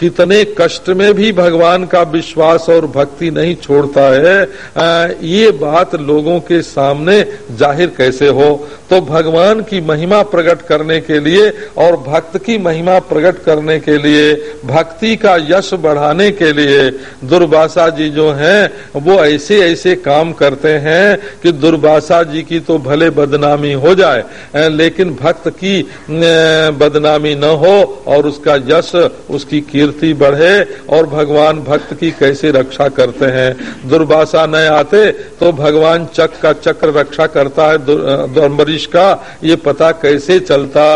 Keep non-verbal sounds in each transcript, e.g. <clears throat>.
कितने कष्ट में भी भगवान का विश्वास और भक्ति नहीं छोड़ता है। ये बात लोगों के सामने ज़ाहिर कैसे हो? तो भगवान की महिमा प्रकट करने के लिए और भक्त की महिमा प्रकट करने के लिए, भक्ति का यश बढ़ाने के लिए दुर्भाषा जी जो हैं, वो ऐसे ऐसे काम करते हैं कि दुर्भाषा जी की तो भले बदनामी हो जाए लेकिन भक्त की बदनामी न हो और उसका यश उसकी कीर्ति बढ़े और भगवान भक्त की कैसे रक्षा करते हैं। दुर्भाषा न आते तो भगवान चक का चक्र रक्षा करता है अम्बरीश का। ये पता कैसे चलता?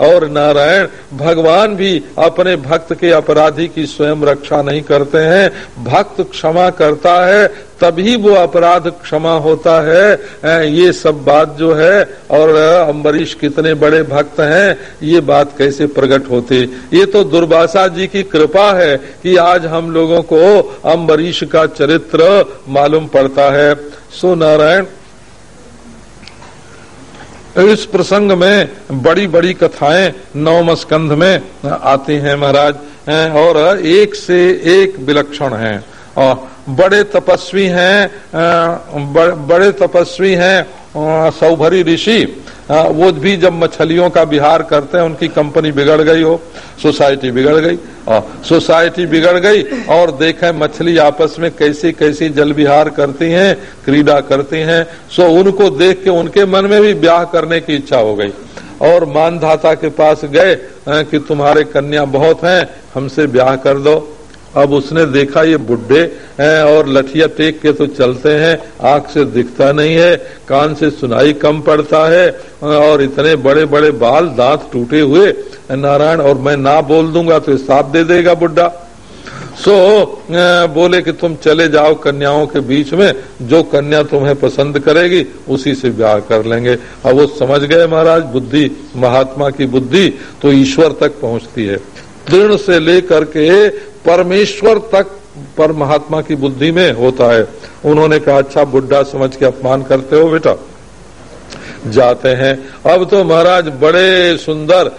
और नारायण, भगवान भी अपने भक्त के अपराधी की स्वयं रक्षा नहीं करते हैं। भक्त क्षमा करता है तभी वो अपराध क्षमा होता है। ये सब बात जो है, और अम्बरीश कितने बड़े भक्त हैं, ये बात कैसे प्रकट होती? ये तो दुर्वासा जी की कृपा है कि आज हम लोगों को अम्बरीश का चरित्र मालूम पड़ता है। सो नारायण, इस प्रसंग में बड़ी बड़ी कथाएँ नवम स्कंध में आती हैं महाराज। और एक से एक विलक्षण हैं। और बड़े तपस्वी हैं बड़े तपस्वी हैं सौभरी ऋषि। वो भी जब मछलियों का बिहार करते हैं, उनकी कंपनी बिगड़ गई हो, सोसाइटी बिगड़ गई, और सोसाइटी बिगड़ गई, और देखें मछली आपस में कैसी कैसी जल विहार करती हैं, क्रीड़ा करती हैं, सो उनको देख के उनके मन में भी ब्याह करने की इच्छा हो गई। और मानधाता के पास गए कि तुम्हारे कन्या बहुत हैं, हमसे ब्याह कर दो। अब उसने देखा ये बुढ़े हैं और लठिया टेक के तो चलते हैं आँख से दिखता नहीं है कान से सुनाई कम पड़ता है और इतने बड़े बड़े बाल दांत टूटे हुए नारायण और मैं ना बोल दूँगा तो साफ़ दे देगा बुढ़ा सो so, बोले कि तुम चले जाओ कन्याओं के बीच में जो कन्या तुम्हें पसंद करेगी उसी से ब्याह कर लेंगे। अब वो समझ गए महाराज बुद्धि महात्मा की बुद्धि तो ईश्वर तक पहुँचती है। दृढ़ से लेकर के परमेश्वर तक पर महात्मा की बुद्धि में होता है। उन्होंने कहा अच्छा बुढ़ा समझ के अपमान करते हो बेटा? जाते हैं। अब तो महाराज बड़े सुंदर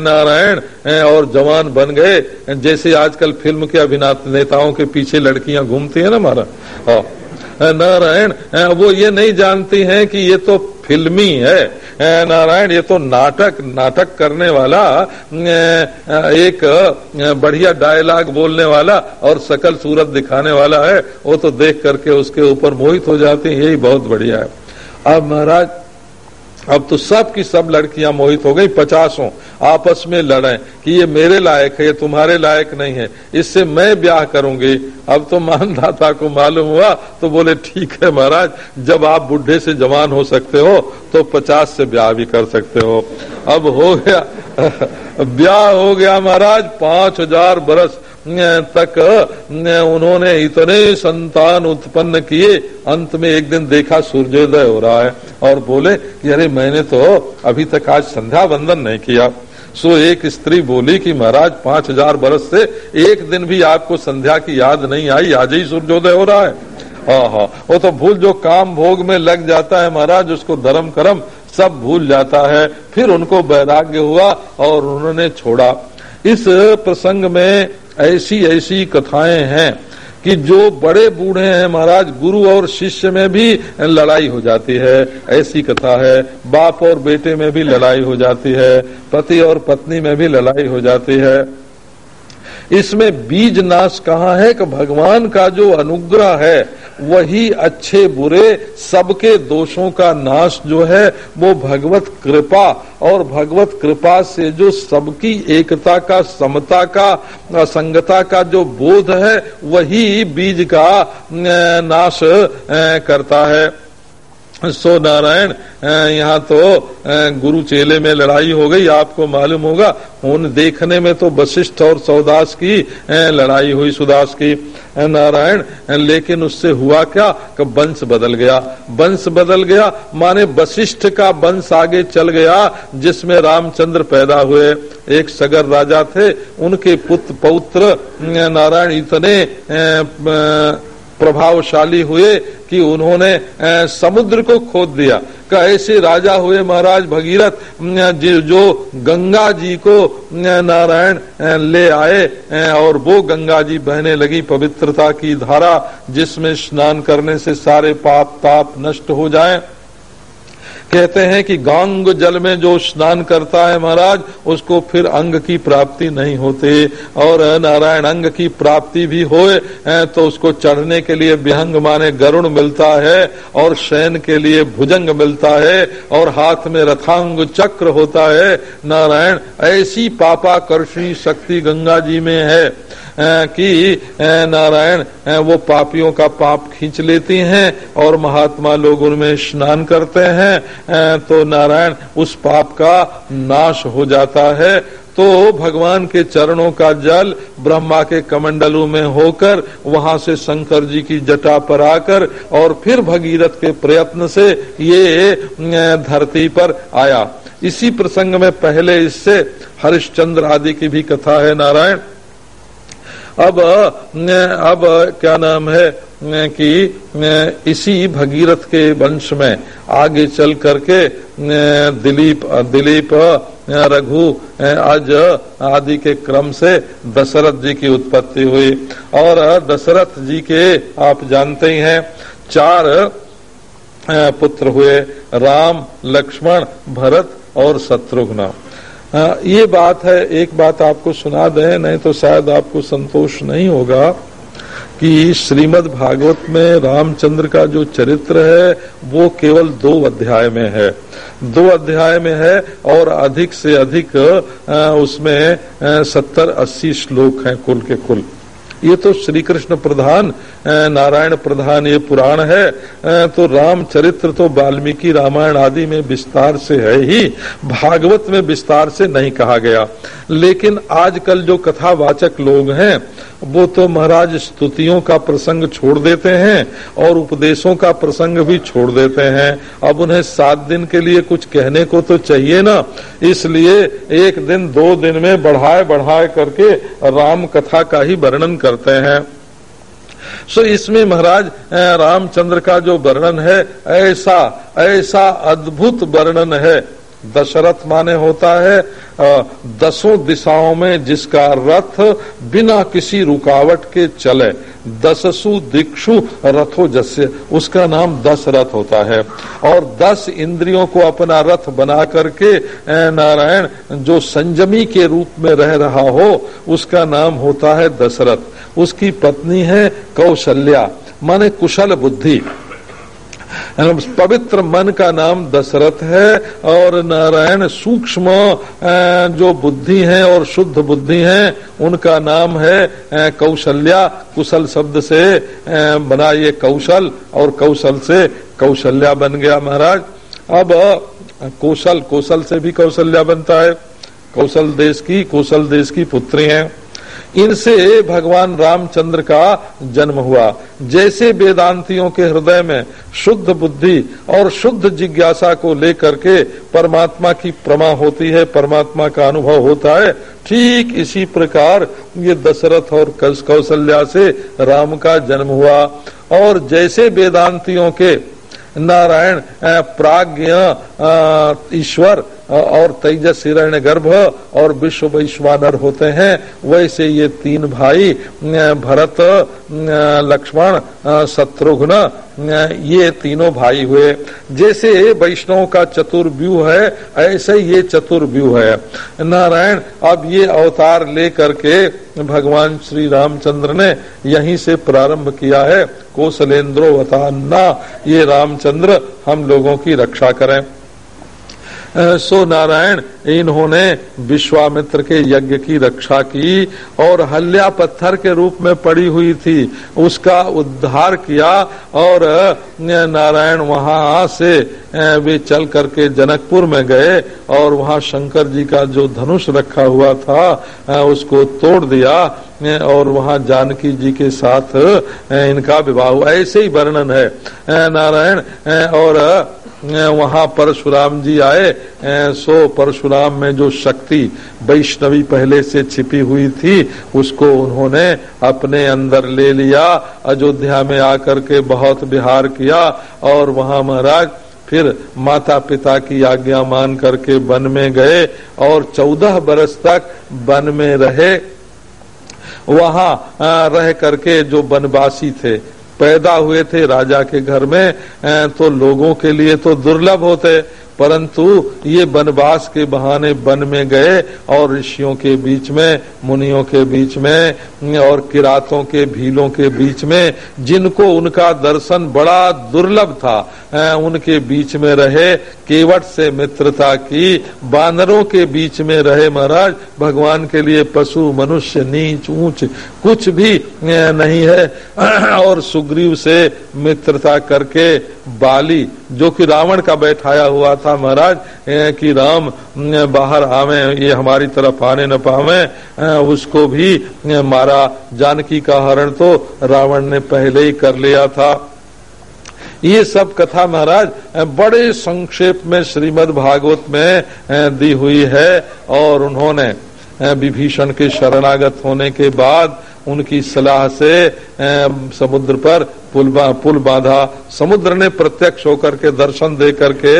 नारायण और जवान बन गए। जैसे आजकल फ़िल्म के अभिनेताओं के पीछे लड़कियाँ घूमती है ना महाराज? नारायण वो ये नहीं जानती हैं कि ये तो फिल्मी है। नारायण, ये तो नाटक नाटक करने वाला एक बढ़िया डायलॉग बोलने वाला और सकल सूरत दिखाने वाला है। वो तो देख करके उसके ऊपर मोहित हो जाते हैं, यही बहुत बढ़िया है। अब महाराज अब तो सब की सब लड़कियाँ मोहित हो गई, पचासों आपस में लड़े कि ये मेरे लायक है, ये तुम्हारे लायक नहीं है। इससे मैं ब्याह करूँगी। अब तो मानदाता को मालूम हुआ तो बोले, ठीक है महाराज, जब आप बुढ़े से जवान हो सकते हो तो पचास से ब्याह भी कर सकते हो। अब हो गया, <laughs> ब्याह हो गया महाराज, पाँच हज़ार बरस तक उन्होंने इतने संतान उत्पन्न किए, अंत में एक दिन देखा सूर्योदय हो रहा है और बोले कि अरे मैंने तो अभी तक आज संध्या बंदन नहीं किया। सो एक स्त्री बोली कि महाराज, पाँच हज़ार बरस से एक दिन भी आपको संध्या की याद नहीं आई, आज ही सूर्योदय हो रहा है। हाँ वो तो भूल जो काम भोग में लग जाता है महाराज, उसको धर्म कर्म सब भूल जाता है। फिर उनको वैराग्य हुआ और उन्होंने छोड़ा। इस प्रसंग में ऐसी ऐसी कथाएँ हैं कि जो बड़े बूढ़े हैं महाराज, गुरु और शिष्य में भी लड़ाई हो जाती है। ऐसी कथा है। बाप और बेटे में भी लड़ाई हो जाती है। पति और पत्नी में भी लड़ाई हो जाती है। इसमें बीज नाश कहाँ है? कि भगवान का जो अनुग्रह है, वही अच्छे बुरे सबके दोषों का नाश जो है, वो भगवत कृपा और भगवत कृपा से जो सबकी एकता का, समता का संगता का जो बोध है, वही बीज का नाश करता है। सो नारायण यहाँ तो गुरु चेले में लड़ाई हो गई, आपको मालूम होगा, उन देखने में तो वशिष्ठ और सौदास की लड़ाई हुई सुदास की। नारायण लेकिन उससे हुआ क्या? वंश बदल गया। वंश बदल गया, माने वशिष्ठ का वंश आगे चल गया, जिसमें रामचंद्र पैदा हुए। एक सगर राजा थे, उनके पुत्र पौत्र नारायण इतने प्रभावशाली हुए कि उन्होंने समुद्र को खोद दिया। का ऐसे राजा हुए महाराज भगीरथ जो गंगा जी को नारायण ले आए और वो गंगा जी बहने लगी पवित्रता की धारा, जिसमें स्नान करने से सारे पाप, ताप नष्ट हो जाएँ। कहते हैं कि गांग जल में जो स्नान करता है महाराज, उसको फिर अंग की प्राप्ति नहीं होती। और नारायण, अंग की प्राप्ति भी होए तो उसको चढ़ने के लिए विहंग माने गरुण मिलता है, और शयन के लिए भुजंग मिलता है, और हाथ में रथांग चक्र होता है। नारायण, ऐसी पापाकर्षी शक्ति गंगा जी में है। कि नारायण वो पापियों का पाप खींच लेती हैं और महात्मा लोग उनमें स्नान करते हैं। तो नारायण, उस पाप का नाश हो जाता है। तो भगवान के चरणों का जल ब्रह्मा के कमंडलों में होकर, वहाँ से शंकर जी की जटा पर आकर और फिर भगीरथ के प्रयत्न से ये धरती पर आया। इसी प्रसंग में पहले इससे हरिश्चंद्र आदि की भी कथा है नारायण। अब अब क्या नाम है कि इसी भगीरथ के वंश में आगे चल करके दिलीप दिलीप रघु आज आदि के क्रम से दशरथ जी की उत्पत्ति हुई। और दशरथ जी के आप जानते ही हैं, चार पुत्र हुए, राम, लक्ष्मण, भरत और शत्रुघ्न। ये बात है, एक बात आपको सुना दें, नहीं तो शायद आपको संतोष नहीं होगा कि श्रीमद् भागवत में रामचंद्र का जो चरित्र है, वो केवल दो अध्याय में है। दो अध्याय में है और अधिक से अधिक उसमें सत्तर अस्सी श्लोक हैं कुल के कुल। ये तो श्री कृष्ण प्रधान नारायण प्रधान, ये पुराण है। तो राम चरित्र तो वाल्मीकि रामायण आदि में विस्तार से है ही। भागवत में विस्तार से नहीं कहा गया। लेकिन आजकल जो कथावाचक लोग हैं, वो तो महाराज स्तुतियों का प्रसंग छोड़ देते हैं और उपदेशों का प्रसंग भी छोड़ देते हैं। अब उन्हें सात दिन के लिए कुछ कहने को तो चाहिए ना। इसलिए एक दिन, दो दिन में बढ़ाए बढ़ाए करके राम कथा का ही वर्णन करते हैं। सो इसमें महाराज रामचंद्र का जो वर्णन है, ऐसा ऐसा अद्भुत वर्णन है। दशरथ माने होता है दसों दिशाओं में जिसका रथ बिना किसी रुकावट के चले। दससु दिक्षु रथो जस्य, उसका नाम दस रथ होता है। और दस इंद्रियों को अपना रथ बना करके नारायण, जो संजमी के रूप में रह रहा हो, उसका नाम होता है दशरथ। उसकी पत्नी है कौशल्या, माने कुशल बुद्धि। पवित्र मन का नाम दशरथ है और नारायण सूक्ष्म जो बुद्धि है और शुद्ध बुद्धि है, उनका नाम है कौशल्या। कुशल शब्द से बना ये कौशल और कौशल से कौशल्या बन गया महाराज। अब कौशल कौशल से भी कौशल्या बनता है। कौशल देश की, कौशल देश की पुत्री है। इनसे भगवान रामचंद्र का जन्म हुआ। जैसे वेदांतियों के हृदय में शुद्ध बुद्धि और शुद्ध जिज्ञासा को लेकर के परमात्मा की प्रमा होती है, परमात्मा का अनुभव होता है, ठीक इसी प्रकार ये दशरथ और कौशल्या से राम का जन्म हुआ। और जैसे वेदांतियों के नारायण प्राज्ञ ईश्वर और तेजस हिरण्य गर्भ और विश्व वैश्वानर होते हैं। वैसे ये तीन भाई भरत लक्ष्मण शत्रुघ्न ये तीनों भाई हुए। जैसे वैष्णव का चतुर्व्यूह है, ऐसे ये चतुर्व्यूह है। नारायण, अब ये अवतार ले करके भगवान श्री रामचंद्र ने यहीं से प्रारंभ किया है। कौशलेन्द्रो वतान्ना ये रामचंद्र हम लोगों की रक्षा करें। सो नारायण, इन्होंने विश्वामित्र के यज्ञ की रक्षा की और हल्या पत्थर के रूप में पड़ी हुई थी, उसका उद्धार किया और नारायण वहाँ से वे चल करके जनकपुर में गए और वहाँ शंकर जी का जो धनुष रखा हुआ था उसको तोड़ दिया और वहाँ जानकी जी के साथ इनका विवाह हुआ। ऐसे ही वर्णन है। नारायण और वहाँ परशुराम जी आए सो परशुराम में जो शक्ति वैष्णवी पहले से छिपी हुई थी, उसको उन्होंने अपने अंदर ले लिया, अयोध्या में आकर के बहुत बिहार किया, और वहाँ महाराज फिर माता पिता की आज्ञा मान करके वन में गए, और चौदह बरस तक वन में रहे। वहाँ रह करके जो वनवासी थे पैदा हुए थे राजा के घर में तो लोगों के लिए तो दुर्लभ होते। परंतु ये वनवास के बहाने वन में गए और ऋषियों के बीच में, मुनियों के बीच में, और किरातों के भीलों के बीच में, जिनको उनका दर्शन बड़ा दुर्लभ था उनके बीच में रहे केवट से मित्रता की, बानरों के बीच में रहे महाराज, भगवान के लिए पशु, मनुष्य, नीच, ऊंच, कुछ भी नहीं है, <clears throat> और सुग्रीव से मित्रता करके बाली, जो कि रावण का बैठाया हुआ था महाराज कि राम बाहर आवे, ये हमारी तरफ़ आने न पावे उसको भी मारा। जानकी का हरण तो रावण ने पहले ही कर लिया था। ये सब कथा महाराज बड़े संक्षेप में श्रीमद् भागवत में दी हुई है, और उन्होंने विभीषण के शरणागत होने के बाद उनकी सलाह से समुद्र पर पुल बा, पुल बांधा समुद्र ने प्रत्यक्ष होकर के दर्शन दे करके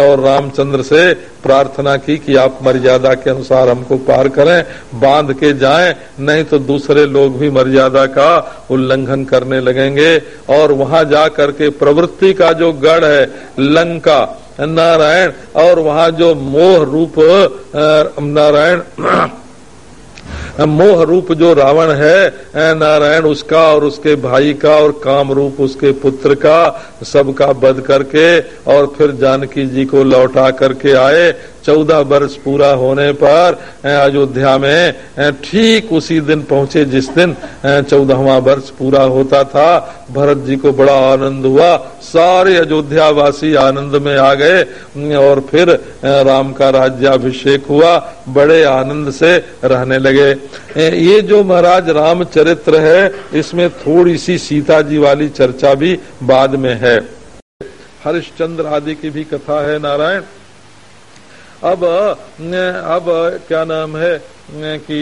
और रामचंद्र से प्रार्थना की कि आप मर्यादा के अनुसार हमको पार करें बाँध के जाएँ नहीं तो दूसरे लोग भी मर्यादा का उल्लंघन करने लगेंगे। और वहाँ जा करके प्रवृत्ति का जो गढ़ है लंका नारायण और वहाँ जो मोह रूप नारायण मोह रूप जो रावण है नारायण उसका और उसके भाई का और काम रूप उसके पुत्र का, सबका बध करके और फिर जानकी जी को लौटा करके आए। चौदह वर्ष पूरा होने पर अयोध्या में ठीक उसी दिन पहुँचे जिस दिन चौदहवा वर्ष पूरा होता था। भरत जी को बड़ा आनंद हुआ। सारे अयोध्या वासी आनंद में आ गए। और फिर राम का राज्याभिषेक हुआ। बड़े आनंद से रहने लगे। ये जो महाराज राम चरित्र है, इसमें थोड़ी सी सीता जी वाली चर्चा भी बाद में है। हरिश्चंद्र आदि की भी कथा है नारायण। अब अब क्या नाम है कि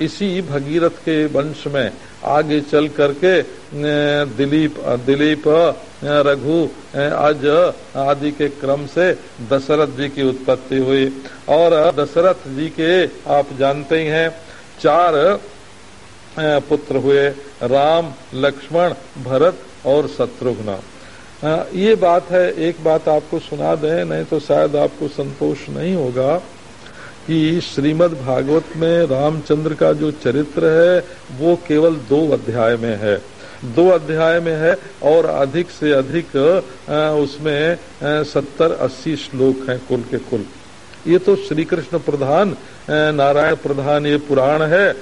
इसी भगीरथ के वंश में आगे चल करके दिलीप दिलीप रघु अज आदि के क्रम से दशरथ जी की उत्पत्ति हुई। और दशरथ जी के आप जानते ही हैं, चार पुत्र हुए, राम, लक्ष्मण, भरत और शत्रुघ्न। ये बात है, एक बात आपको सुना दें, नहीं तो शायद आपको संतोष नहीं होगा कि श्रीमद् भागवत में रामचंद्र का जो चरित्र है, वो केवल दो अध्याय में है। दो अध्याय में है और अधिक से अधिक उसमें सत्तर अस्सी श्लोक हैं कुल के कुल। ये तो श्री कृष्ण प्रधान नारायण प्रधान, ये पुराण है।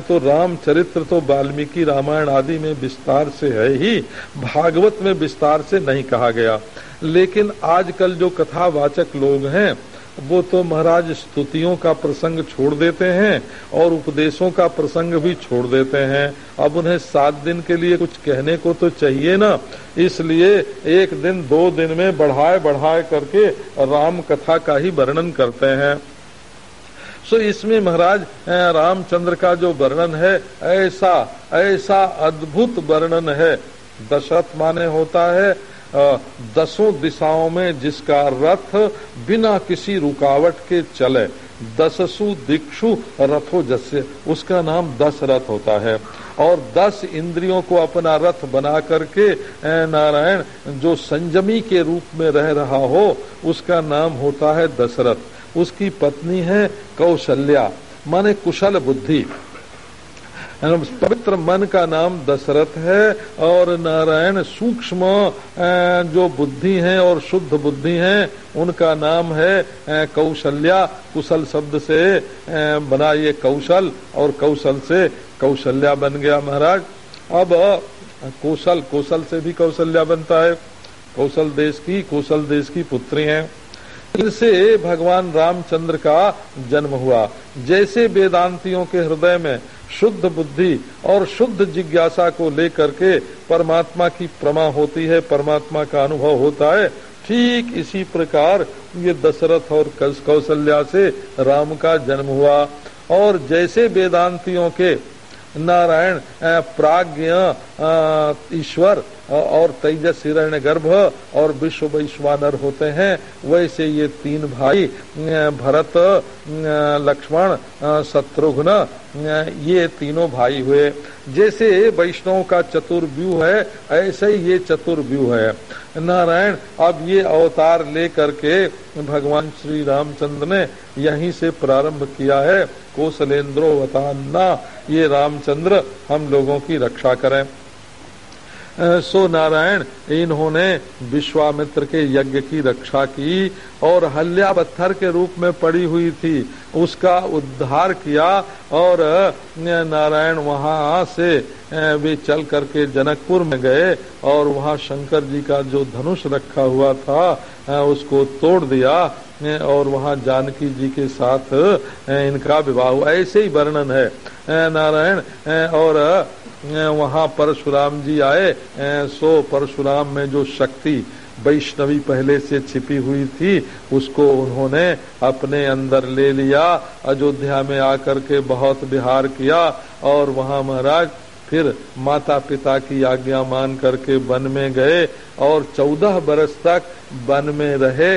तो रामचरित्र तो वाल्मीकि रामायण आदि में विस्तार से है ही, भागवत में विस्तार से नहीं कहा गया। लेकिन आजकल जो कथावाचक लोग हैं वो तो महाराज स्तुतियों का प्रसंग छोड़ देते हैं और उपदेशों का प्रसंग भी छोड़ देते हैं। अब उन्हें सात दिन के लिए कुछ कहने को तो चाहिए ना। इसलिए एक दिन, दो दिन में बढ़ाए बढ़ाए करके राम कथा का ही वर्णन करते हैं। सो इसमें महाराज रामचंद्र का जो वर्णन है, ऐसा ऐसा अद्भुत वर्णन है। दशरथ माने होता है दसों दिशाओं में जिसका रथ बिना किसी रुकावट के चले, दससु दिक्षु रथो जस्य उसका नाम दस रथ होता है। और दस इंद्रियों को अपना रथ बना करके नारायण, जो संजमी के रूप में रह रहा हो, उसका नाम होता है दशरथ। उसकी पत्नी है कौशल्या, माने कुशल बुद्धि। पवित्र मन का नाम दशरथ है और नारायण सूक्ष्म जो बुद्धि है और शुद्ध बुद्धि है, उनका नाम है कौशल्या। कुशल शब्द से बना ये कौशल और कौशल से कौशल्या बन गया महाराज। अब कौशल कौशल से भी कौशल्या बनता है। कौशल देश की, कौशल देश की पुत्री है। इनसे भगवान रामचंद्र का जन्म हुआ। जैसे वेदांतियों के हृदय में शुद्ध बुद्धि और शुद्ध जिज्ञासा को लेकर के परमात्मा की प्रमा होती है, परमात्मा का अनुभव होता है। ठीक इसी प्रकार ये दशरथ और कौशल्या से राम का जन्म हुआ। और जैसे वेदांतियों के नारायण प्राज्ञ ईश्वर और तेजस हिरण्य गर्भ और विश्व वैश्वानर होते हैं। वैसे ये तीन भाई भरत लक्ष्मण शत्रुघ्न ये तीनों भाई हुए। जैसे वैष्णव का चतुर्व्यूह है, ऐसे ही ये चतुर्व्यूह है। नारायण, अब ये अवतार ले करके भगवान श्री रामचंद्र ने यहीं से प्रारंभ किया है। कोसलेन्द्रो वतान्ना ये रामचंद्र हम लोगों की रक्षा करें। सो नारायण, इन्होंने विश्वामित्र के यज्ञ की रक्षा की और हल्या पत्थर के रूप में पड़ी हुई थी। उसका उद्धार किया और नारायण वहाँ से वे चल करके जनकपुर में गए और वहाँ शंकर जी का जो धनुष रखा हुआ था उसको तोड़ दिया और वहाँ जानकी जी के साथ इनका विवाह हुआ। ऐसे ही वर्णन है। नारायण और वहाँ परशुराम जी आए सो परशुराम में जो शक्ति वैष्णवी पहले से छिपी हुई थी, उसको उन्होंने अपने अंदर ले लिया, अयोध्या में आकर के बहुत बिहार किया, और वहाँ महाराज फिर माता पिता की आज्ञा मान करके वन में गए, और चौदह बरस तक वन में रहे।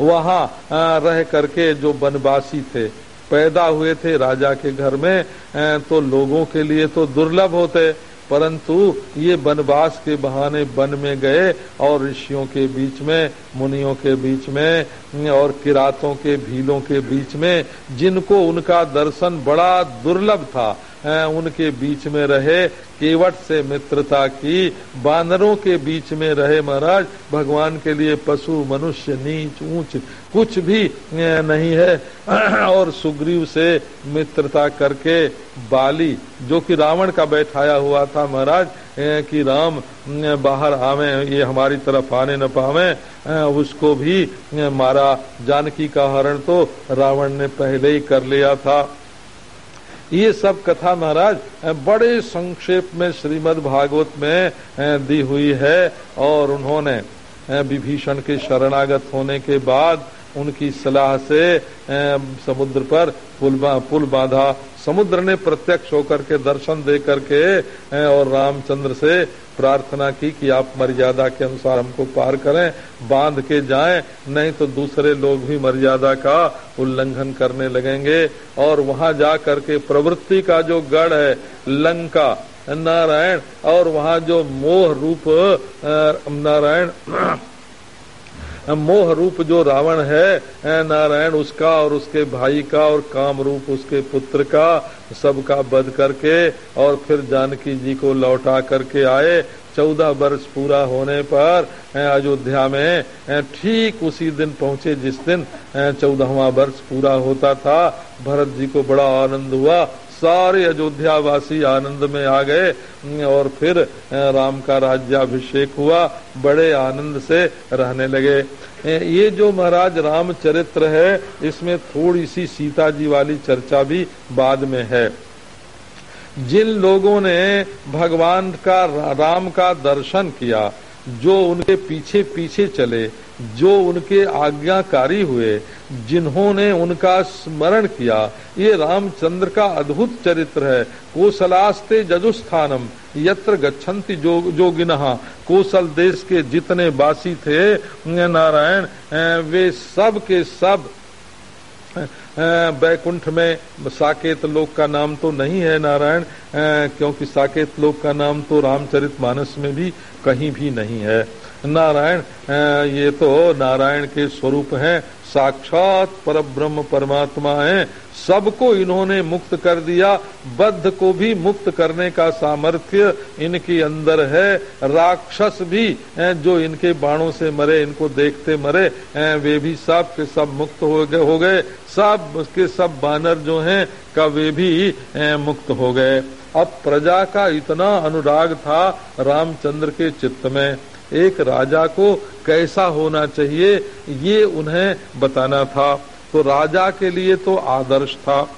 वहाँ रह करके जो वनवासी थे, पैदा हुए थे राजा के घर में तो लोगों के लिए तो दुर्लभ होते। परंतु ये वनवास के बहाने वन में गए और ऋषियों के बीच में, मुनियों के बीच में, और किरातों के भीलों के बीच में, जिनको उनका दर्शन बड़ा दुर्लभ था। उनके बीच में रहे केवट से मित्रता की। बानरों के बीच में रहे महाराज, भगवान के लिए पशु, मनुष्य, नीच, ऊंच, कुछ भी नहीं है। <clears throat> और सुग्रीव से मित्रता करके बाली, जो कि रावण का बैठाया हुआ था महाराज कि राम बाहर आवे, ये हमारी तरफ़ आने न पावे उसको भी मारा। जानकी का हरण तो रावण ने पहले ही कर लिया था। ये सब कथा महाराज बड़े संक्षेप में श्रीमद् भागवत में दी हुई है और उन्होंने विभीषण के शरणागत होने के बाद उनकी सलाह से समुद्र पर पुल पुल बांधा समुद्र ने प्रत्यक्ष होकर के दर्शन दे करके और रामचंद्र से प्रार्थना की कि आप मर्यादा के अनुसार हमको पार करें, बाँध के जाएँ, नहीं तो दूसरे लोग भी मर्यादा का उल्लंघन करने लगेंगे। और वहाँ जा करके प्रवृत्ति का जो गढ़ है, लंका, नारायण, और वहाँ जो मोह रूप नारायण मोह रूप जो रावण है नारायण, उसका और उसके भाई का और काम रूप उसके पुत्र का, सबका बध करके और फिर जानकी जी को लौटा करके आए। चौदह वर्ष पूरा होने पर अयोध्या में ठीक उसी दिन पहुँचे जिस दिन चौदहवा वर्ष पूरा होता था। भरत जी को बड़ा आनंद हुआ। सारे अयोध्या वासी आनंद में आ गए, और फिर राम का राज्याभिषेक हुआ, बड़े आनंद से रहने लगे। ये जो महाराज राम चरित्र है, इसमें थोड़ी सी सीता जी वाली चर्चा भी बाद में है। जिन लोगों ने भगवान का, राम का दर्शन किया, जो उनके पीछे पीछे चले जो उनके आज्ञाकारी हुए, जिन्होंने उनका स्मरण किया, ये रामचंद्र का अद्भुत चरित्र है। कोसलास्ते जजुस्थानम, यत्र गच्छन्ति जो जोगिनहा कोसल देश के जितने बासी थे नारायण वे सब के सब बैकुंठ में साकेत लोक का नाम तो नहीं है नारायण क्योंकि साकेत लोक का नाम तो रामचरित मानस में भी कहीं भी नहीं है। नारायण ये तो नारायण के स्वरूप हैं। साक्षात पर ब्रह्म परमात्मा है। सबको इन्होंने मुक्त कर दिया। बद्ध को भी मुक्त करने का सामर्थ्य इनके अंदर है। राक्षस भी जो इनके बाणों से मरे, इनको देखते मरे वे भी सब के सब मुक्त हो गए हो गए। सब उसके सब बानर जो हैं, का वे भी मुक्त हो गए। अब प्रजा का इतना अनुराग था रामचंद्र के चित्त में। एक राजा को कैसा होना चाहिए, ये उन्हें बताना था। तो राजा के लिए तो आदर्श था।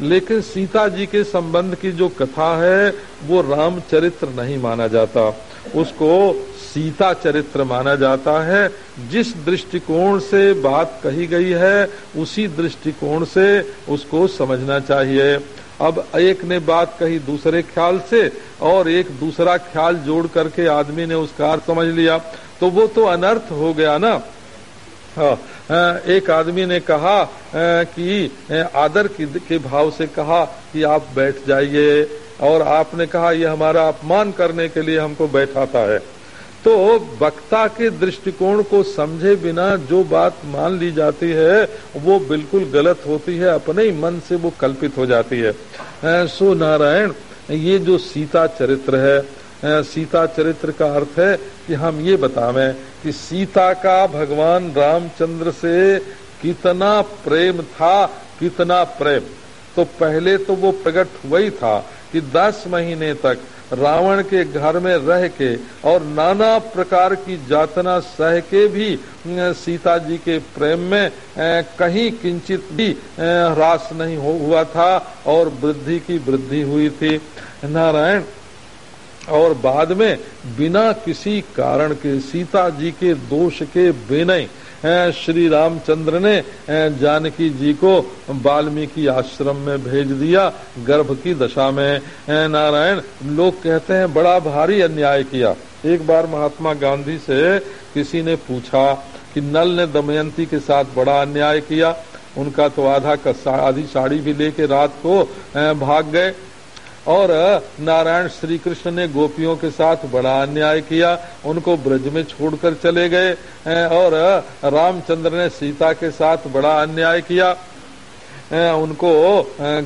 लेकिन सीता जी के संबंध की जो कथा है, वो रामचरित्र नहीं माना जाता। उसको सीता चरित्र माना जाता है। जिस दृष्टिकोण से बात कही गई है, उसी दृष्टिकोण से उसको समझना चाहिए। अब एक ने बात कही दूसरे ख्याल से और एक दूसरा ख्याल जोड़ करके आदमी ने उसका अर्थ समझ लिया। तो वो तो अनर्थ हो गया ना। हाँ, एक आदमी ने कहा कि आदर के भाव से कहा कि आप बैठ जाइए और आपने कहा ये हमारा अपमान करने के लिए हमको बैठाता है। तो वक्ता के दृष्टिकोण को समझे बिना जो बात मान ली जाती है, वो बिल्कुल गलत होती है, अपने ही मन से वो कल्पित हो जाती है। सो नारायण, ये जो सीता चरित्र है सीता चरित्र का अर्थ है कि हम ये बतावें कि सीता का भगवान रामचंद्र से कितना प्रेम था, कितना प्रेम। तो पहले तो वो प्रकट हुआ ही था कि दस महीने तक रावण के घर में रह के और नाना प्रकार की जातना सह के भी सीता जी के प्रेम में कहीं किंचित भी ह्रास नहीं हुआ था और वृद्धि की वृद्धि हुई थी। नारायण, और बाद में बिना किसी कारण के सीता जी के दोष के बिना श्री रामचंद्र ने जानकी जी को वाल्मीकि आश्रम में भेज दिया, गर्भ की दशा में। नारायण, लोग कहते हैं, बड़ा भारी अन्याय किया। एक बार महात्मा गांधी से किसी ने पूछा कि नल ने दमयंती के साथ बड़ा अन्याय किया। उनका तो आधा आधी साड़ी भी लेके रात को भाग गए। और नारायण श्री कृष्ण ने गोपियों के साथ बड़ा अन्याय किया, उनको ब्रज में छोड़कर चले गए और रामचंद्र ने सीता के साथ बड़ा अन्याय किया उनको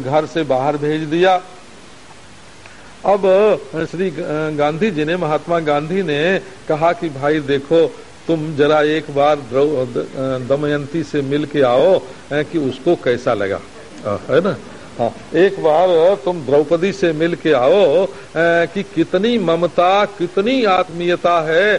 घर से बाहर भेज दिया। अब श्री गांधी जी ने, महात्मा गांधी ने कहा कि, भाई देखो, तुम जरा एक बार दमयंती से मिल के आओ कि उसको कैसा लगा? है ना? हाँ। एक बार तुम द्रौपदी से मिल के आओ कि कितनी ममता, कितनी आत्मीयता है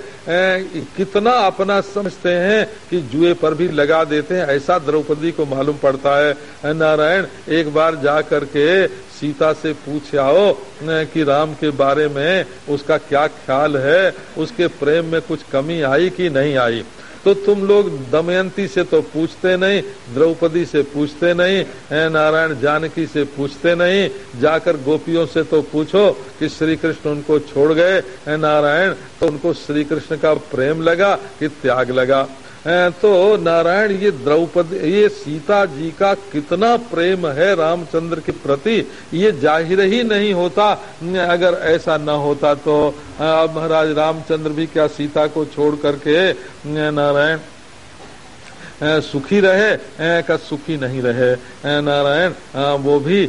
कितना अपना समझते हैं कि जुए पर भी लगा देते हैं, ऐसा द्रौपदी को मालूम पड़ता है। नारायण, एक बार जा करके सीता से पूछ आओ कि राम के बारे में उसका क्या ख्याल है, उसके प्रेम में कुछ कमी आई कि नहीं आई। तो तुम लोग दमयंती से तो पूछते नहीं, द्रौपदी से पूछते नहीं, है नारायण जानकी से पूछते नहीं, जाकर गोपियों से तो पूछो कि श्री कृष्ण उनको छोड़ गए, है नारायण तो उनको श्री कृष्ण का प्रेम लगा कि त्याग लगा। तो नारायण, ये द्रौपदी, ये सीता जी का कितना प्रेम है रामचंद्र के प्रति, ये ज़ाहिर ही नहीं होता। अगर ऐसा न होता तो महाराज रामचंद्र भी क्या सीता को छोड़ करके नारायण सुखी रहे का सुखी नहीं रहे नारायण वो भी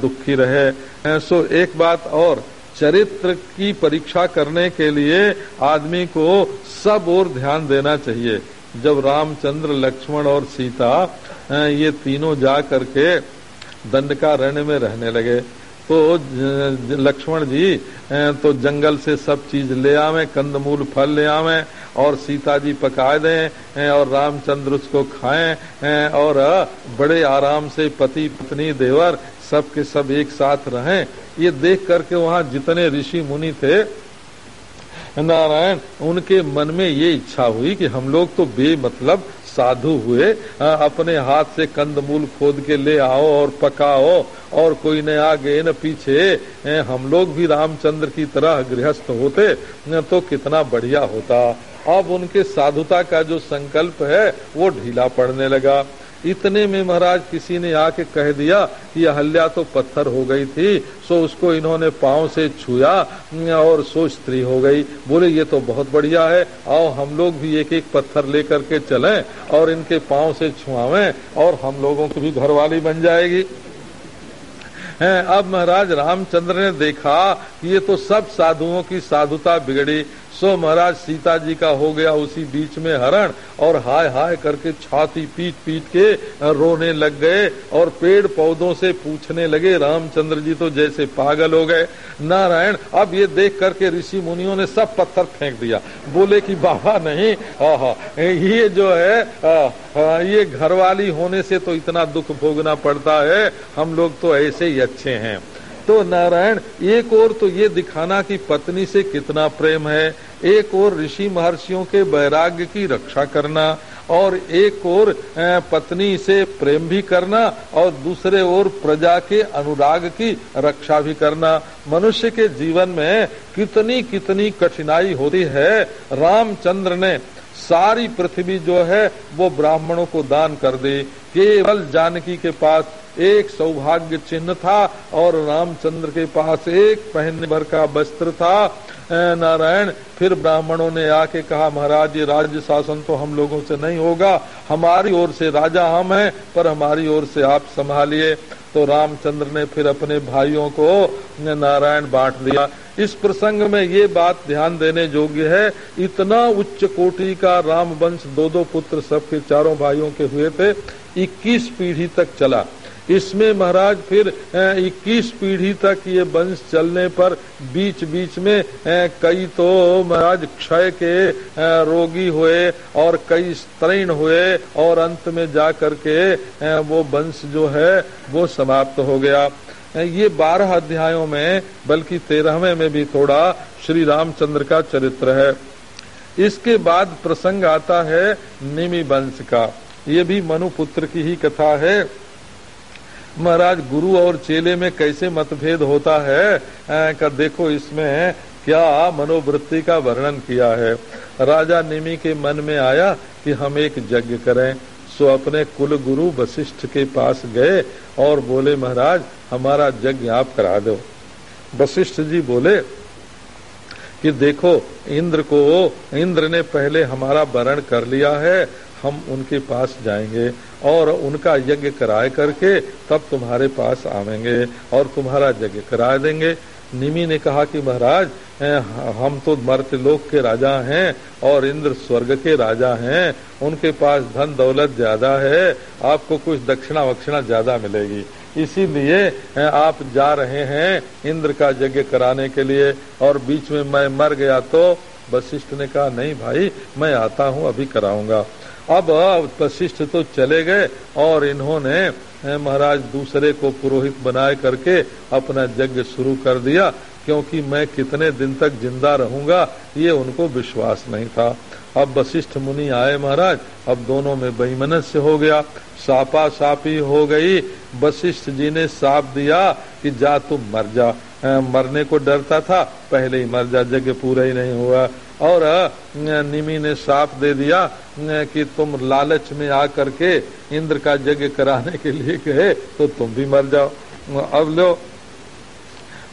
दुखी रहे। सो एक बात और, चरित्र की परीक्षा करने के लिए आदमी को सब और ध्यान देना चाहिए। जब रामचंद्र, लक्ष्मण और सीता ये तीनों जा करके दंडकारण्य में रहने लगे। तो लक्ष्मण जी तो जंगल से सब चीज़ ले आवे, कंदमूल फल ले आवे और सीता जी पका दें और रामचंद्र उसको खाएँ और बड़े आराम से पति, पत्नी, देवर सब के सब एक साथ रहें। ये देख करके वहाँ जितने ऋषि मुनि थे नारायण, उनके मन में ये इच्छा हुई कि हम लोग तो बेमतलब साधु हुए अपने हाथ से कंदमूल खोद के ले आओ और पकाओ, और कोई न आगे न पीछे हम लोग भी रामचंद्र की तरह गृहस्थ होते तो कितना बढ़िया होता। अब उनके साधुता का जो संकल्प है, वो ढीला पड़ने लगा। इतने में महाराज किसी ने आके कह दिया कि अहल्या तो पत्थर हो गई थी, सो उसको इन्होंने पाँव से छुया, और सो स्त्री हो गई। बोले, ये तो बहुत बढ़िया है, आओ हम लोग भी एक एक पत्थर लेकर के चलें और इनके पाँव से छुआवें और हम लोगों की भी घरवाली बन जाएगी। अब महाराज रामचंद्र ने देखा कि ये तो सब साधुओं की साधुता बिगड़ी। सो महाराज सीता जी का हो गया उसी बीच में हरण और हाय हाय करके छाती पीट पीट के रोने लग गए और पेड़ पौधों से पूछने लगे, रामचंद्र जी तो जैसे पागल हो गए। नारायण, अब ये देख करके ऋषि मुनियों ने सब पत्थर फेंक दिया। बोले कि बाबा नहीं ये जो है ये घरवाली होने से तो इतना दुख भोगना पड़ता है। हम लोग तो ऐसे ही अच्छे हैं। तो नारायण, एक और तो ये दिखाना कि पत्नी से कितना प्रेम है। एक और ऋषि महर्षियों के वैराग्य की रक्षा करना और एक और पत्नी से प्रेम भी करना और दूसरे ओर प्रजा के अनुराग की रक्षा भी करना। मनुष्य के जीवन में कितनी कितनी कठिनाई होती है। रामचंद्र ने सारी पृथ्वी जो है, वो ब्राह्मणों को दान कर दी। केवल जानकी के पास एक सौभाग्य चिन्ह था और रामचंद्र के पास एक पहनने भर का वस्त्र था। नारायण, फिर ब्राह्मणों ने आके कहा, महाराज, ये राज्य शासन तो हम लोगों से नहीं होगा। हमारी ओर से राजा हम हैं, पर हमारी ओर से आप संभालिए। तो रामचंद्र ने फिर अपने भाइयों को नारायण बांट दिया। इस प्रसंग में ये बात ध्यान देने योग्य है, इतना उच्च कोटि का राम वंश दो दो पुत्र सबके चारों भाइयों के हुए थे 21 पीढ़ी तक चला। इसमें महाराज फिर 21 पीढ़ी तक ये वंश चलने पर बीच बीच में कई तो महाराज क्षय के रोगी हुए और कई स्त्रीण हुए और अंत में जा करके वो वंश जो है, वो समाप्त हो गया। ये बारह अध्यायों में, बल्कि तेरहवें में भी थोड़ा श्री रामचंद्र का चरित्र है। इसके बाद प्रसंग आता है निमि वंश का। ये भी मनुपुत्र की ही कथा है। महाराज, गुरु और चेले में कैसे मतभेद होता है? का देखो इसमें क्या मनोवृत्ति का वर्णन किया है। राजा निमी के मन में आया कि हम एक यज्ञ करें। सो अपने कुल गुरु वशिष्ठ के पास गए और बोले, महाराज, हमारा यज्ञ आप करा दो। वशिष्ठ जी बोले कि देखो, इंद्र को, इंद्र ने पहले हमारा वरण कर लिया है। हम उनके पास जाएँगे और उनका यज्ञ कराए करके तब तुम्हारे पास आवेंगे और तुम्हारा यज्ञ करा देंगे। निमी ने कहा कि महाराज हम तो मर्त लोक के राजा हैं और इंद्र स्वर्ग के राजा हैं। उनके पास धन दौलत ज़्यादा है, आपको कुछ दक्षिणा वक्षिणा ज़्यादा मिलेगी। इसीलिए आप जा रहे हैं इंद्र का यज्ञ कराने के लिए और बीच में मैं मर गया तो वशिष्ठ ने कहा, नहीं भाई, मैं आता हूँ, अभी कराऊँगा। अब वशिष्ठ तो चले गए और इन्होंने महाराज दूसरे को पुरोहित बनाए करके अपना यज्ञ शुरू कर दिया, क्योंकि मैं कितने दिन तक ज़िंदा रहूँगा, ये उनको विश्वास नहीं था। अब वशिष्ठ मुनि आए महाराज, अब दोनों में बेमनस्य हो गया सापा सापी हो गई। वशिष्ठ जी ने साप दिया कि जा तुम मर जा। मरने को डरता था, पहले ही मर जा जगह पूरा ही नहीं हुआ। और निमी ने साफ़ दे दिया कि तुम लालच में आकर के इंद्र का यज्ञ कराने के लिए कहे तो तुम भी मर जाओ। अब लो,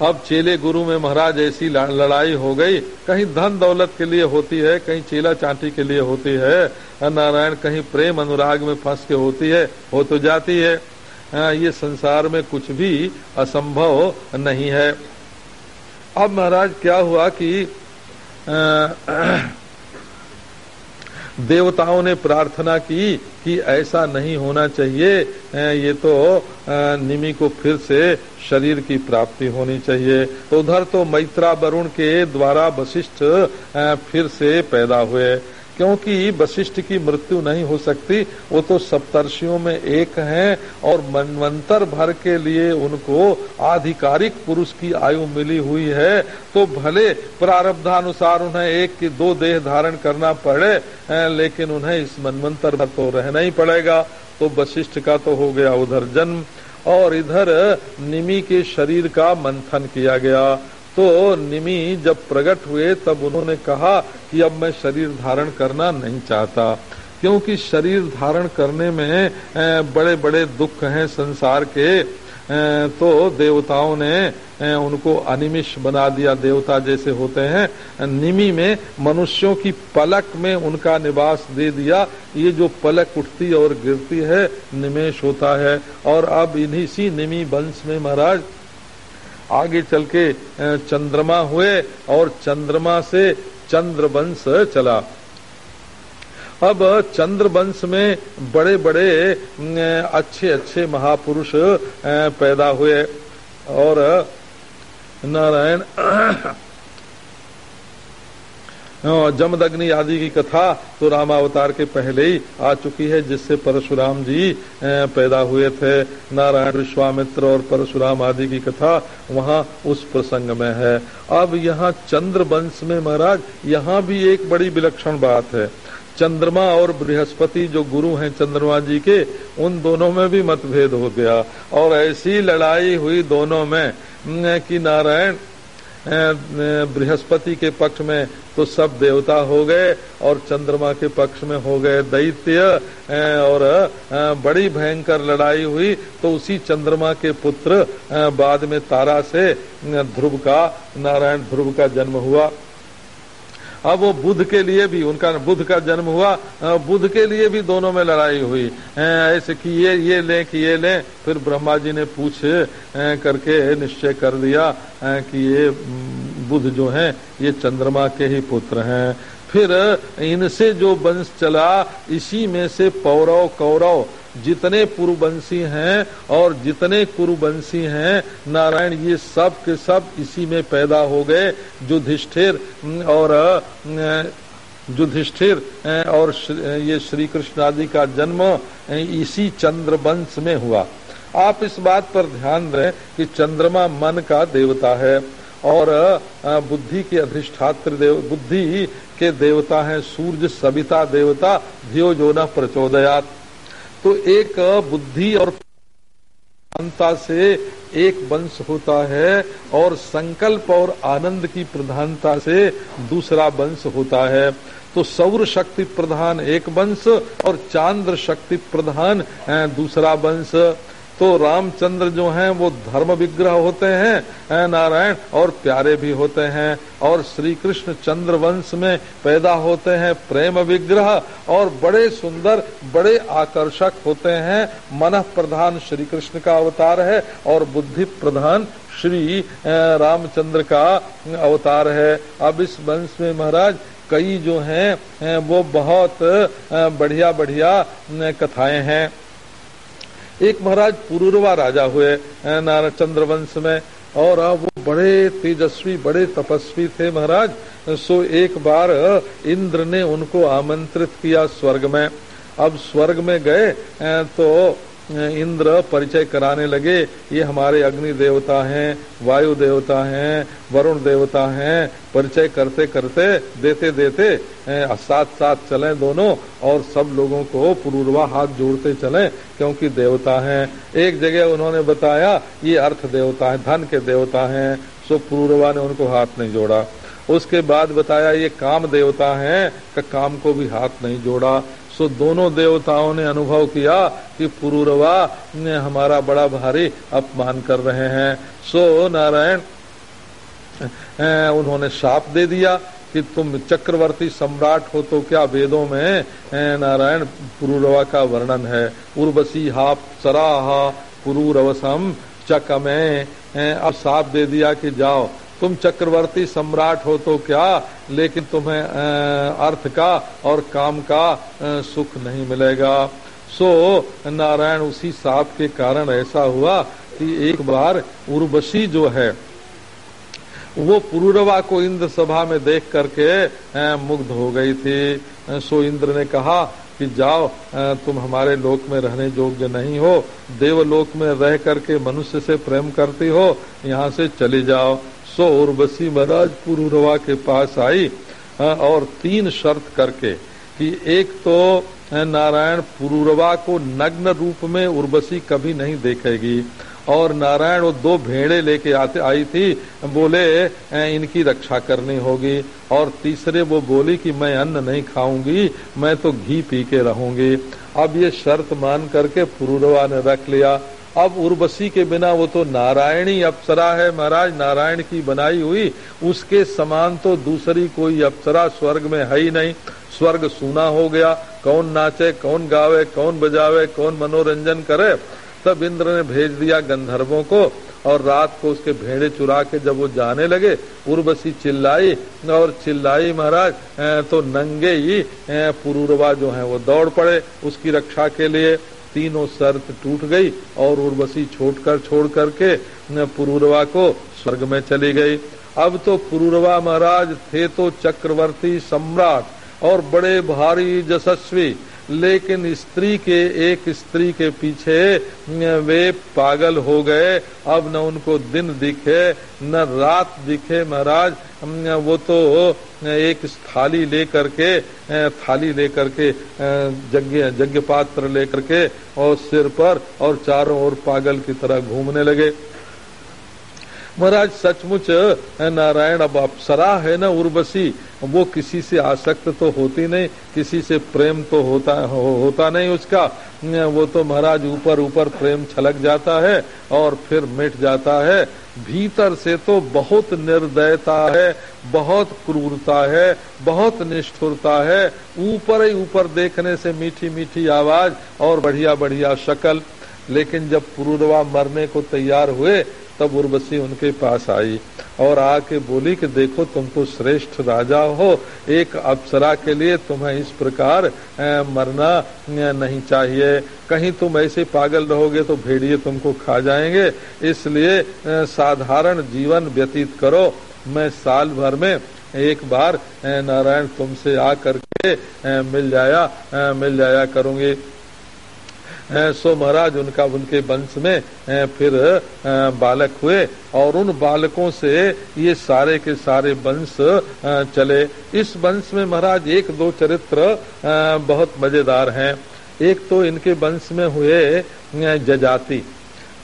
अब चेले गुरु में महाराज ऐसी लड़ाई हो गई। कहीं धन दौलत के लिए होती है, कहीं चेला चांटी के लिए होती है। नारायण कहीं प्रेम अनुराग में फंस के होती है, हो तो जाती है। ये संसार में कुछ भी असंभव नहीं है। अब महाराज, क्या हुआ कि <clears throat> देवताओं ने प्रार्थना की कि ऐसा नहीं होना चाहिए। ये तो निमी को फिर से शरीर की प्राप्ति होनी चाहिए। तो उधर तो मैत्रा वरुण के द्वारा वशिष्ठ फिर से पैदा हुए। क्योंकि वशिष्ठ की मृत्यु नहीं हो सकती, वो तो सप्तर्षियों में एक हैं और मनवंतर भर के लिए उनको आधिकारिक पुरुष की आयु मिली हुई है। तो भले प्रारब्धानुसार उन्हें एक की दो देह धारण करना पड़े लेकिन उन्हें इस मनवंतर भर तो रहना ही पड़ेगा। तो वशिष्ठ का तो हो गया उधर जन्म, और इधर निमी के शरीर का मंथन किया गया। तो निमि जब प्रकट हुए, तब उन्होंने कहा कि अब मैं शरीर धारण करना नहीं चाहता, क्योंकि शरीर धारण करने में बड़े बड़े दुख हैं संसार के। तो देवताओं ने उनको अनिमिष बना दिया, देवता जैसे होते हैं। निमि में मनुष्यों की पलक में उनका निवास दे दिया। ये जो पलक उठती और गिरती है निमेश होता है। और अब इन्हीं सी निमि वंश में महाराज आगे चल के चंद्रमा हुए और चंद्रमा से चंद्रवंश चला। अब चंद्रवंश में बड़े बड़े अच्छे अच्छे महापुरुष पैदा हुए और, नारायण जमदग्नि आदि की कथा तो रामावतार के पहले ही आ चुकी है, जिससे परशुराम जी पैदा हुए थे। नारायण विश्वामित्र और परशुराम आदि की कथा वहाँ उस प्रसंग में है। अब यहाँ चंद्र वंश में महाराज, यहाँ भी एक बड़ी विलक्षण बात है। चंद्रमा और बृहस्पति जो गुरु हैं चंद्रमा जी के, उन दोनों में भी मतभेद हो गया। और ऐसी लड़ाई हुई दोनों में कि नारायण बृहस्पति के पक्ष में तो सब देवता हो गए और चंद्रमा के पक्ष में हो गए दैत्य और बड़ी भयंकर लड़ाई हुई तो उसी चंद्रमा के पुत्र बाद में तारा से ध्रुव का, नारायण ध्रुव का जन्म हुआ। अब वो बुद्ध के लिए भी, उनका बुद्ध का जन्म हुआ बुद्ध के लिए भी दोनों में लड़ाई हुई। ऐसे कि ये ये लें कि ये लें, फिर ब्रह्मा जी ने पूछ करके निश्चय कर दिया कि ये बुद्ध जो हैं, ये चंद्रमा के ही पुत्र हैं। फिर, इनसे जो वंश चला, इसी में से पौरव कौरव जितने पुरुवंशी हैं और जितने कुरुवंशी हैं, नारायण ये सब के सब इसी में पैदा हो गए, युधिष्ठिर और युधिष्ठिर और ये श्री कृष्ण आदि का जन्म इसी चंद्र वंश में हुआ। आप इस बात पर ध्यान दें कि चंद्रमा मन का देवता है, और बुद्धि के अधिष्ठात्र देव, बुद्धि के देवता हैं, सूर्य सविता देवता, धियो जो न प्रचोदयात। तो एक बुद्धि और प्रधानता से एक वंश होता है और संकल्प और आनंद की प्रधानता से दूसरा वंश होता है। तो सौर शक्ति प्रधान एक वंश और चांद्र शक्ति प्रधान दूसरा वंश। तो रामचंद्र जो हैं, वो धर्म विग्रह होते हैं नारायण, और प्यारे भी होते हैं, और श्री कृष्ण चंद्र वंश में पैदा होते हैं प्रेम विग्रह, और बड़े सुंदर, बड़े आकर्षक होते हैं। मन प्रधान श्री कृष्ण का अवतार है, और बुद्धि प्रधान श्री रामचंद्र का अवतार है। अब इस वंश में महाराज, कई जो हैं वो बहुत बढ़िया बढ़िया कथाएँ हैं। एक महाराज पुरुरवा राजा हुए नारा चंद्रवंश में, और वो बड़े तेजस्वी, बड़े तपस्वी थे महाराज। सो एक बार इंद्र ने उनको आमंत्रित किया स्वर्ग में। अब स्वर्ग में गए तो इंद्र परिचय कराने लगे, ये हमारे अग्नि देवता हैं, वायु देवता हैं, वरुण देवता हैं, परिचय करते करते, देते देते साथ साथ चलें दोनों, और सब लोगों को पूर्वा हाथ जोड़ते चलें, क्योंकि देवता हैं। एक जगह उन्होंने बताया, ये अर्थ देवता है, धन के देवता हैं। सो पूर्वा ने उनको हाथ नहीं जोड़ा। उसके बाद बताया, ये काम देवता हैं, का काम को भी हाथ नहीं जोड़ा। सो दोनों देवताओं ने अनुभव किया कि पुरुरवा ने हमारा बड़ा भारी अपमान कर रहे हैं। सो नारायण उन्होंने शाप दे दिया कि तुम चक्रवर्ती सम्राट हो तो क्या वेदों में नारायण, पुरुरवा का वर्णन है? उर्वशी हा सराह, पुरूरवसम चकमे अब साप दे दिया कि जाओ। तुम चक्रवर्ती सम्राट हो तो क्या? लेकिन तुम्हें अर्थ का और काम का सुख नहीं मिलेगा। सो, नारायण उसी साप के कारण ऐसा हुआ कि एक बार उर्वशी जो है, वो पुरुरवा को इंद्र सभा में देख करके मुग्ध हो गई थी। सो इंद्र ने कहा कि जाओ तुम हमारे लोक में रहने योग्य नहीं हो। देवलोक में रह करके मनुष्य से प्रेम करती हो, यहाँ से चली जाओ। सो उर्वशी महाराज पुरुरवा के पास आई और तीन शर्त करके कि एक तो नारायण पुरुरवा को नग्न रूप में उर्वशी कभी नहीं देखेगी। और नारायण वो दो भेड़े लेके आते, आई थी, बोले इनकी रक्षा करनी होगी। और तीसरे वो बोली कि मैं अन्न नहीं खाऊँगी, मैं तो घी पी के रहूँगी। अब ये शर्त मान करके पुरुरवा ने रख लिया। अब उर्वशी के बिना वो तो नारायणी अप्सरा है महाराज, नारायण की बनाई हुई, उसके समान तो दूसरी कोई अप्सरा स्वर्ग में है ही नहीं। स्वर्ग सुना हो गया, कौन नाचे, कौन गावे, कौन बजावे, कौन मनोरंजन करे? तब इंद्र ने भेज दिया गंधर्वों को और रात को उसके भेड़े चुरा के जब वो जाने लगे, उर्वशी चिल्लाई, और चिल्लाई, महाराज तो नंगे ही पुरूरवा जो है वो दौड़ पड़े उसकी रक्षा के लिए। तीनों शर्त टूट गई और उर्वशी छोड़ कर छोड़ करके पुरूरवा को स्वर्ग में चली गई। अब तो पुरुरवा महाराज, थे तो चक्रवर्ती सम्राट और बड़े भारी यशस्वी। लेकिन स्त्री के एक स्त्री के पीछे वे पागल हो गए। अब न उनको दिन दिखे, न रात दिखे महाराज। वो तो एक थाली लेकर के, थाली लेकर के, यज्ञ यज्ञ पात्र लेकर के और सिर पर और चारों ओर पागल की तरह घूमने लगे। महाराज सचमुच नारायण अब अप्सरा है ना उर्वशी? वो किसी से आसक्त तो होती नहीं किसी से प्रेम तो होता हो, होता नहीं उसका। वो तो महाराज ऊपर ऊपर प्रेम छलक जाता है और फिर मिट जाता है। भीतर से तो बहुत निर्दयता है बहुत क्रूरता है बहुत निष्ठुरता है। ऊपर ही ऊपर देखने से मीठी मीठी आवाज़ और बढ़िया बढ़िया शक्ल। लेकिन जब पुरुरवा मरने को तैयार हुए तब उर्वशी उनके पास आई और आके बोली कि देखो तुम तो श्रेष्ठ राजा हो, एक अप्सरा के लिए तुम्हें इस प्रकार मरना नहीं चाहिए। कहीं तुम ऐसे पागल रहोगे तो भेड़िए तुमको खा जाएँगे। इसलिए साधारण जीवन व्यतीत करो। मैं साल भर में एक बार नारायण तुमसे आ करके मिल जाया मिल जाया करूँगी। सो महाराज, उनका, उनके वंश में फिर बालक हुए और उन बालकों से ये सारे के सारे वंश चले। इस वंश में महाराज, एक दो चरित्र बहुत मज़ेदार हैं। एक तो इनके वंश में हुए जजाति।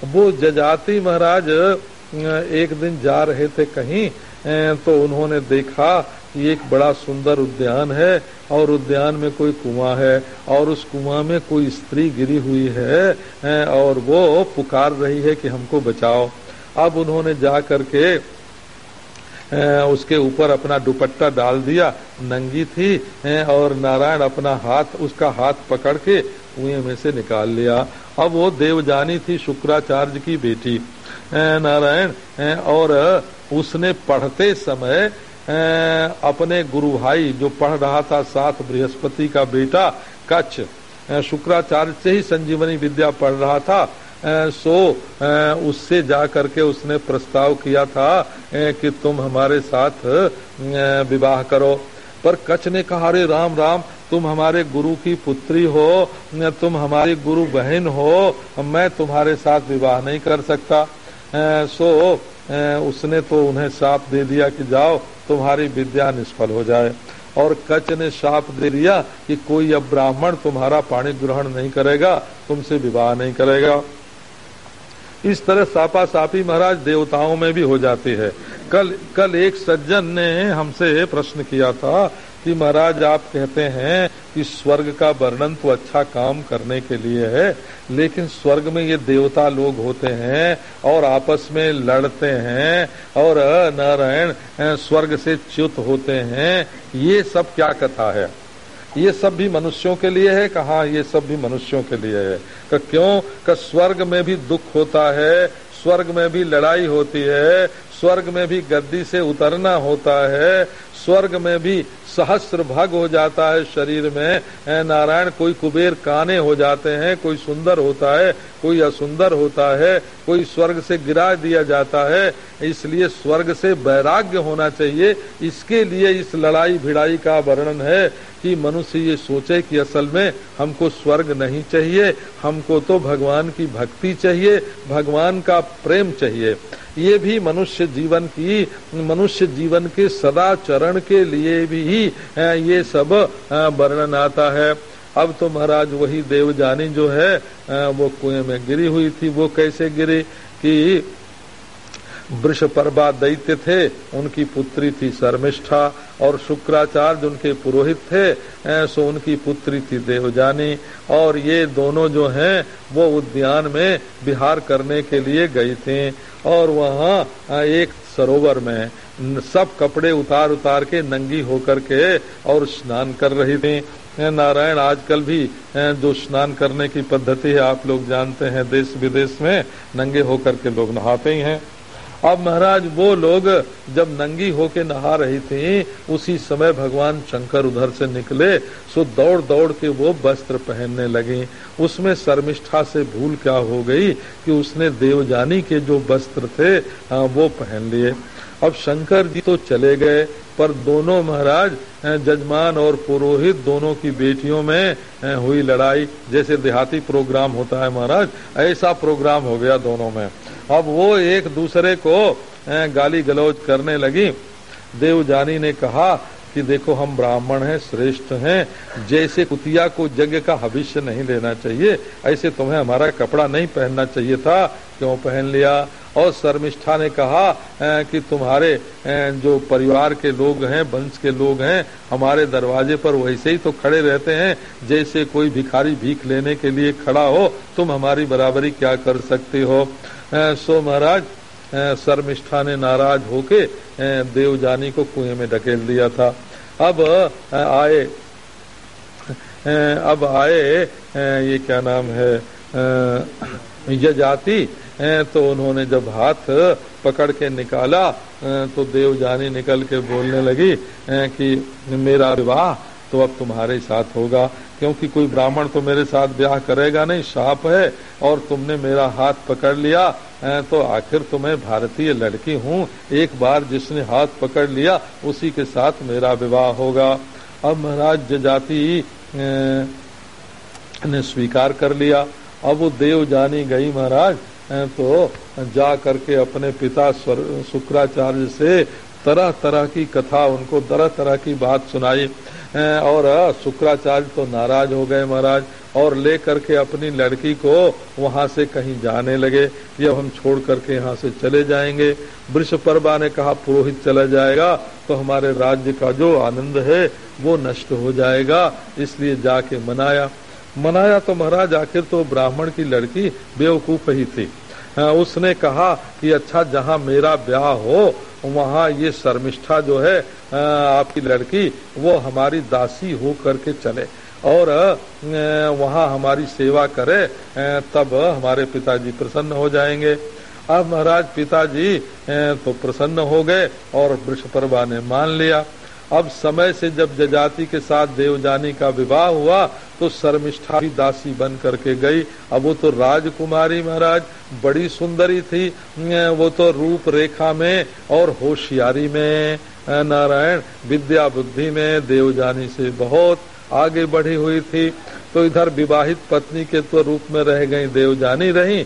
वो जजाति महाराज एक दिन जा रहे थे कहीं तो उन्होंने देखा कि एक बड़ा सुंदर उद्यान है और उद्यान में कोई कुआँ है और उस कुआँ में कोई स्त्री गिरी हुई है और वो पुकार रही है कि हमको बचाओ। अब उन्होंने जा करके उसके ऊपर अपना दुपट्टा डाल दिया, नंगी थी और नारायण अपना हाथ, उसका हाथ पकड़ के कुएँ में से निकाल लिया। अब वो देवजानी थी शुक्राचार्य की बेटी नारायण और उसने पढ़ते समय अपने गुरु भाई जो पढ़ रहा था साथ बृहस्पति का बेटा, कच्छ शुक्राचार्य से ही संजीवनी विद्या पढ़ रहा था सो उससे जा करके उसने प्रस्ताव किया था कि तुम हमारे साथ विवाह करो। पर कच्छ ने कहा, अरे राम राम, तुम हमारे गुरु की पुत्री हो तुम हमारी गुरु बहन हो, मैं तुम्हारे साथ विवाह नहीं कर सकता। सो उसने तो उन्हें साफ़ दे दिया कि जाओ तुम्हारी विद्या निष्फल हो जाए। और कच ने शाप दे दिया कि कोई अब ब्राह्मण तुम्हारा पाणी ग्रहण नहीं करेगा, तुमसे विवाह नहीं करेगा। इस तरह सापा सापी महाराज देवताओं में भी हो जाती है। कल कल एक सज्जन ने हमसे प्रश्न किया था कि महाराज, आप कहते हैं कि स्वर्ग का वर्णन तो अच्छा काम करने के लिए है, लेकिन स्वर्ग में ये देवता लोग होते हैं और आपस में लड़ते हैं और नारायण स्वर्ग से च्युत होते हैं, ये सब क्या कथा है? ये सब भी मनुष्यों के लिए है? कहा ये सब भी मनुष्यों के लिए है? का क्यों? का स्वर्ग में भी दुख होता है, स्वर्ग में भी लड़ाई होती है स्वर्ग में भी गद्दी से उतरना होता है, स्वर्ग में भी सहस्र भाग हो जाता है शरीर में। नारायण, कोई कुबेर काने हो जाते हैं, कोई सुंदर होता है, कोई असुंदर होता है, कोई स्वर्ग से गिरा दिया जाता है। इसलिए स्वर्ग से वैराग्य होना चाहिए। इसके लिए इस लड़ाई भिड़ाई का वर्णन है कि मनुष्य ये सोचे कि असल में हमको स्वर्ग नहीं चाहिए, हमको तो भगवान की भक्ति चाहिए, भगवान का प्रेम चाहिए। ये भी मनुष्य जीवन की, मनुष्य जीवन के सदाचरण के लिए भी ये सब वर्णन आता है। अब तो महाराज वही देवजानी जो है वो कुएँ में गिरी हुई थी। वो कैसे गिरी? कि वृष दैत्य थे, उनकी पुत्री थी शर्मिष्ठा। और शुक्राचार्य उनके पुरोहित थे सो उनकी पुत्री थी देवजानी और ये दोनों जो हैं, वो उद्यान में बिहार करने के लिए गई थी। और वहाँ एक सरोवर में सब कपड़े उतार उतार के नंगी होकर के और स्नान कर रही थी। नारायण, आजकल भी जो स्नान करने की पद्धति है, आप लोग जानते हैं देश विदेश में नंगे होकर के लोग नहाते ही हैं। अब महाराज, वो लोग जब नंगी होके नहा रही थी, उसी समय भगवान शंकर उधर से निकले, सो दौड़ दौड़ के वो वस्त्र पहनने लगी। उसमें शर्मिष्ठा से भूल क्या हो गई कि उसने देवजानी के जो वस्त्र थे वो पहन लिए। अब शंकर जी तो चले गए पर दोनों महाराज जजमान और पुरोहित दोनों की बेटियों में हुई लड़ाई। जैसे देहाती प्रोग्राम होता है महाराज, ऐसा प्रोग्राम हो गया दोनों में। अब वो एक दूसरे को गाली गलौज करने लगी। देवजानी ने कहा कि देखो हम ब्राह्मण हैं, श्रेष्ठ हैं, जैसे कुतिया को यज्ञ का भविष्य नहीं लेना चाहिए, ऐसे तुम्हें हमारा कपड़ा नहीं पहनना चाहिए था। क्यों पहन लिया? और शर्मिष्ठा ने कहा कि तुम्हारे जो परिवार के लोग हैं, वंश के लोग हैं, हमारे दरवाजे पर वैसे ही तो खड़े रहते हैं। जैसे कोई भिखारी भीख लेने के लिए खड़ा हो, तुम हमारी बराबरी क्या कर सकते हो? सो महाराज शर्मिष्ठा ने नाराज़ होके देवजानी को कुएँ में ढकेल दिया था। अब आए अब आए ये क्या नाम है यजाति तो उन्होंने जब हाथ पकड़ के निकाला तो देवजानी निकल के बोलने लगी कि, मेरा विवाह तो अब तुम्हारे साथ होगा, क्योंकि कोई ब्राह्मण तो मेरे साथ ब्याह करेगा नहीं साप है, और तुमने मेरा हाथ पकड़ लिया तो आखिर तो मैं भारतीय लड़की हूँ, एक बार जिसने हाथ पकड़ लिया, उसी के साथ मेरा विवाह होगा। अब महाराज जजाति ने स्वीकार कर लिया। अब वो देव जानी गई महाराज तो जा करके अपने पिता शुक्राचार्य से तरह तरह की कथा, उनको तरह तरह की बात सुनाई। और शुक्राचार्य तो नाराज़ हो गए महाराज, और ले करके अपनी लड़की को वहाँ से कहीं जाने लगे। ये हम छोड़ करके यहाँ से चले जाएँगे। वृक्ष परबा ने कहा, पुरोहित चला जाएगा तो हमारे राज्य का जो आनंद है, वो नष्ट हो जाएगा, इसलिए जाके मनाया। मनाया तो महाराज, आखिर तो ब्राह्मण की लड़की बेवकूफ़ ही थी। उसने कहा कि अच्छा जहाँ मेरा ब्याह हो, वहाँ ये शर्मिष्ठा जो है आपकी लड़की, वो हमारी दासी हो करके चले। और वहाँ हमारी सेवा करे तब हमारे पिताजी प्रसन्न हो जाएँगे। अब महाराज, पिताजी तो प्रसन्न हो गए और वृषपर्वा ने मान लिया। अब समय से जब जजाति के साथ देवजानी का विवाह हुआ तो शर्मिष्ठा भी दासी बन करके गई। अब वो तो राजकुमारी महाराज, बड़ी सुंदरी थी। वो तो रूप रेखा में और होशियारी में। नारायण, विद्या बुद्धि में देवजानी से बहुत आगे बढ़ी हुई थी। तो इधर विवाहित पत्नी के तो रूप में रह गई देवजानी रही।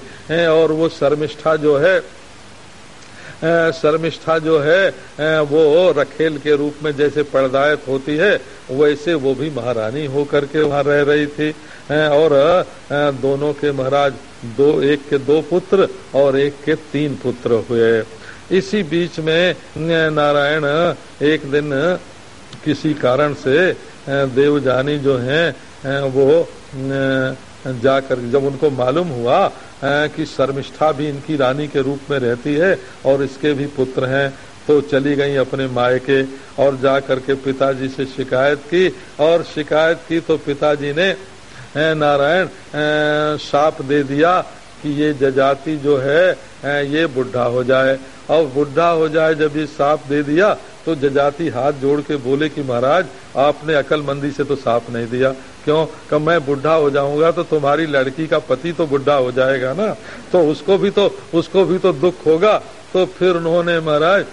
और वो शर्मिष्ठा जो है शर्मिष्ठा जो है वो रखेल के रूप में जैसे पड़दायत होती है, वैसे वो भी महारानी होकर के वहाँ रह रही थी। और दोनों के महाराज, दो, एक के दो पुत्र और एक के तीन पुत्र हुए। इसी बीच में नारायण, एक दिन, किसी कारण से देवजानी जो हैं वो जाकर, जब उनको मालूम हुआ कि शर्मिष्ठा भी इनकी रानी के रूप में रहती है और इसके भी पुत्र हैं। तो चली गई अपने मायके और जा करके पिताजी से शिकायत की और शिकायत की तो पिताजी ने नारायण साप दे दिया कि ये जजाति जो है ये बुढ़ा हो जाए। और बुढ़ा हो जाए, जब ये साप दे दिया तो जजाति हाथ जोड़ के बोले कि महाराज, आपने अकलमंदी से तो साफ़ नहीं दिया। क्यों? कब मैं बुढ़ा हो जाऊँगा तो तुम्हारी लड़की का पति तो बुढ़ा हो जाएगा ना? तो उसको भी तो उसको भी तो दुख होगा। तो फिर उन्होंने महाराज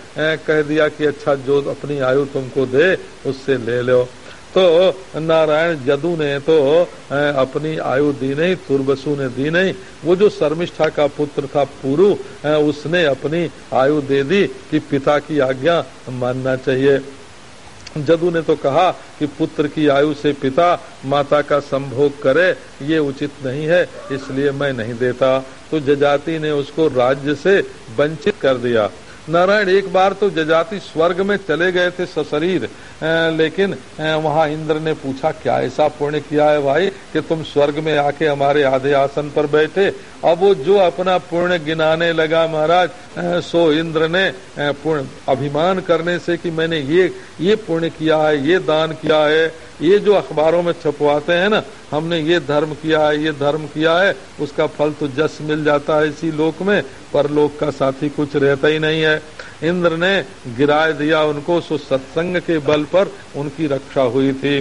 कह दिया कि अच्छा जो अपनी आयु तुमको दे, उससे ले लो। तो नारायण जदू ने तो अपनी आयु दी नहीं, तुरबसु ने दी नहीं। वो जो शर्मिष्ठा का पुत्र था पुरु उसने अपनी आयु दे दी कि पिता की आज्ञा मानना चाहिए। जदू ने तो कहा कि पुत्र की आयु से पिता माता का संभोग करे, ये उचित नहीं है, इसलिए मैं नहीं देता। तो जजाति ने उसको राज्य से वंचित कर दिया। नारायण एक बार तो जजाति स्वर्ग में चले गए थे सशरीर। लेकिन वहाँ इंद्र ने पूछा, क्या ऐसा पुण्य किया है भाई कि तुम स्वर्ग में आके हमारे आधे आसन पर बैठे? अब वो जो अपना पुण्य गिनाने लगा महाराज सो इंद्र ने पुण्य अभिमान करने से कि मैंने ये ये पुण्य किया है, ये दान किया है, ये जो अखबारों में छपवाते हैं ना, हमने ये धर्म किया है, ये धर्म किया है, उसका फल तो जस मिल जाता है इसी लोक में। पर लोक का साथी कुछ रहता ही नहीं है। इंद्र ने गिराए दिया उनको, सो सत्संग के बल पर उनकी रक्षा हुई थी।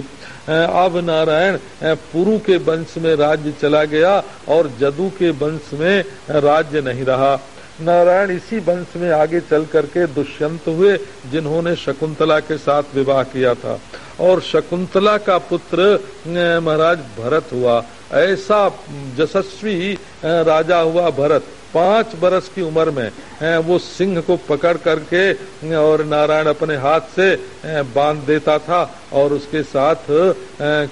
अब नारायण पुरु के वंश में राज्य चला गया और जदू के वंश में राज्य नहीं रहा। नारायण इसी वंश में आगे चल करके दुष्यंत हुए, जिन्होंने शकुंतला के साथ विवाह किया था। और शकुंतला का पुत्र महाराज भरत हुआ। ऐसा यशस्वी राजा हुआ भरत। पाँच बरस की उम्र में वो सिंह को पकड़ करके और नारायण अपने हाथ से बाँध देता था और उसके साथ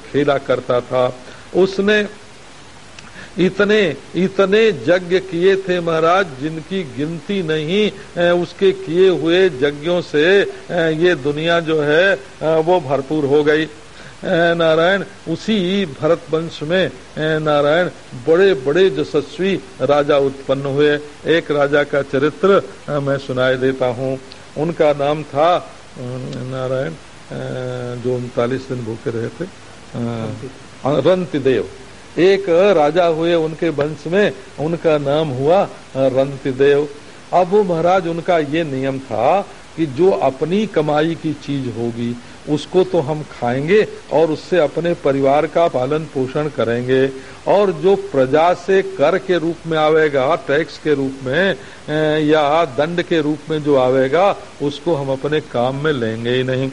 खेला करता था। उसने इतने इतने यज्ञ किए थे महाराज, जिनकी गिनती नहीं उसके किए हुए यज्ञों से ये दुनिया जो है, वो भरपूर हो गई। नारायण, उसी भरत वंश में नारायण बड़े बड़े यशस्वी राजा उत्पन्न हुए। एक राजा का चरित्र मैं सुनाई देता हूँ। उनका नाम था नारायण जो उनतालीस दिन भूखे रहे थे रंति देव एक राजा हुए उनके वंश में, उनका नाम हुआ रंति देव अब महाराज, उनका ये नियम था कि जो अपनी कमाई की चीज़ होगी उसको तो हम खाएँगे और उससे अपने परिवार का पालन पोषण करेंगे। और जो प्रजा से कर के रूप में आवेगा, टैक्स के रूप में या दंड के रूप में जो आवेगा, उसको हम अपने काम में लेंगे ही नहीं।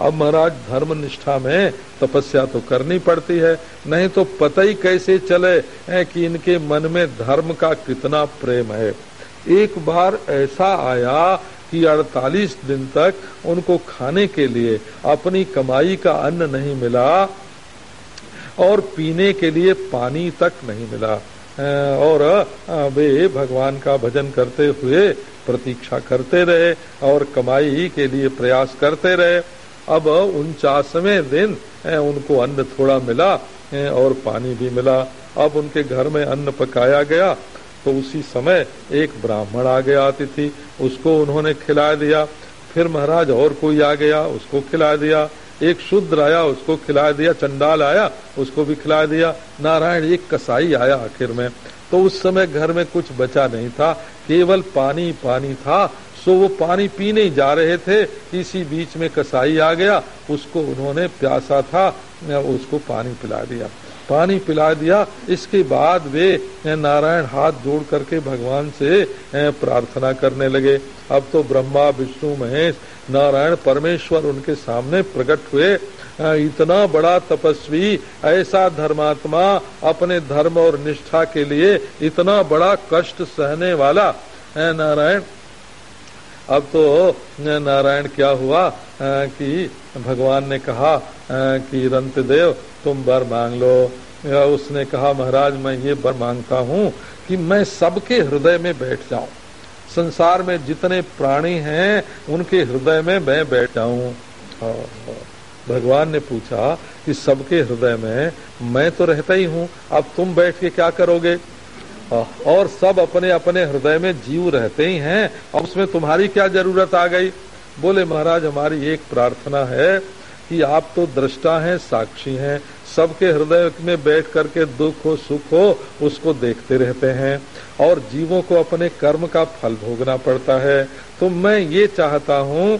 अब महाराज धर्म निष्ठा में तपस्या तो करनी पड़ती है। नहीं तो पता ही कैसे चले कि इनके मन में धर्म का कितना प्रेम है। एक बार ऐसा आया कि 48 दिन तक उनको खाने के लिए अपनी कमाई का अन्न नहीं मिला और पीने के लिए पानी तक नहीं मिला। और वे भगवान का भजन करते हुए प्रतीक्षा करते रहे और कमाई के लिए प्रयास करते रहे। अब उनचासवें दिन उनको अन्न थोड़ा मिला और पानी भी मिला। अब उनके घर में अन्न पकाया गया। तो उसी समय एक ब्राह्मण आ गया अतिथि उसको उन्होंने खिला दिया। फिर महाराज और कोई आ गया, उसको खिला दिया। एक शुद्र आया, उसको खिला दिया। चंडाल आया, उसको भी खिला दिया। नारायण, एक कसाई आया आखिर में। तो उस समय घर में कुछ बचा नहीं था, केवल पानी पानी था। सो वो पानी पीने जा रहे थे, इसी बीच में कसाई आ गया, उसको उन्होंने प्यासा था, उसको पानी पिला दिया। पानी पिला दिया। इसके बाद वे नारायण हाथ जोड़ करके भगवान से प्रार्थना करने लगे। अब तो ब्रह्मा, विष्णु, महेश, नारायण, परमेश्वर उनके सामने प्रकट हुए। इतना बड़ा तपस्वी, ऐसा धर्मात्मा अपने धर्म और निष्ठा के लिए इतना बड़ा कष्ट सहने वाला। है नारायण, अब तो नारायण क्या हुआ? कि भगवान ने कहा कि रंत देव तुम बर मांग लो। उसने कहा, महाराज, मैं ये बर माँगता हूँ कि मैं सबके हृदय में बैठ जाऊँ। संसार में जितने प्राणी हैं, उनके हृदय में मैं बैठ जाऊँ। भगवान ने पूछा कि सबके हृदय में मैं तो रहता ही हूँ, अब तुम बैठ के क्या करोगे? और सब अपने अपने हृदय में जीव रहते ही हैं, अब उसमें तुम्हारी क्या ज़रूरत आ गई? बोले, महाराज, हमारी एक प्रार्थना है कि आप तो दृष्टा हैं, साक्षी हैं सबके हृदय में बैठ करके दुख हो, सुख हो, उसको देखते रहते हैं और जीवों को अपने कर्म का फल भोगना पड़ता है। तो मैं ये चाहता हूँ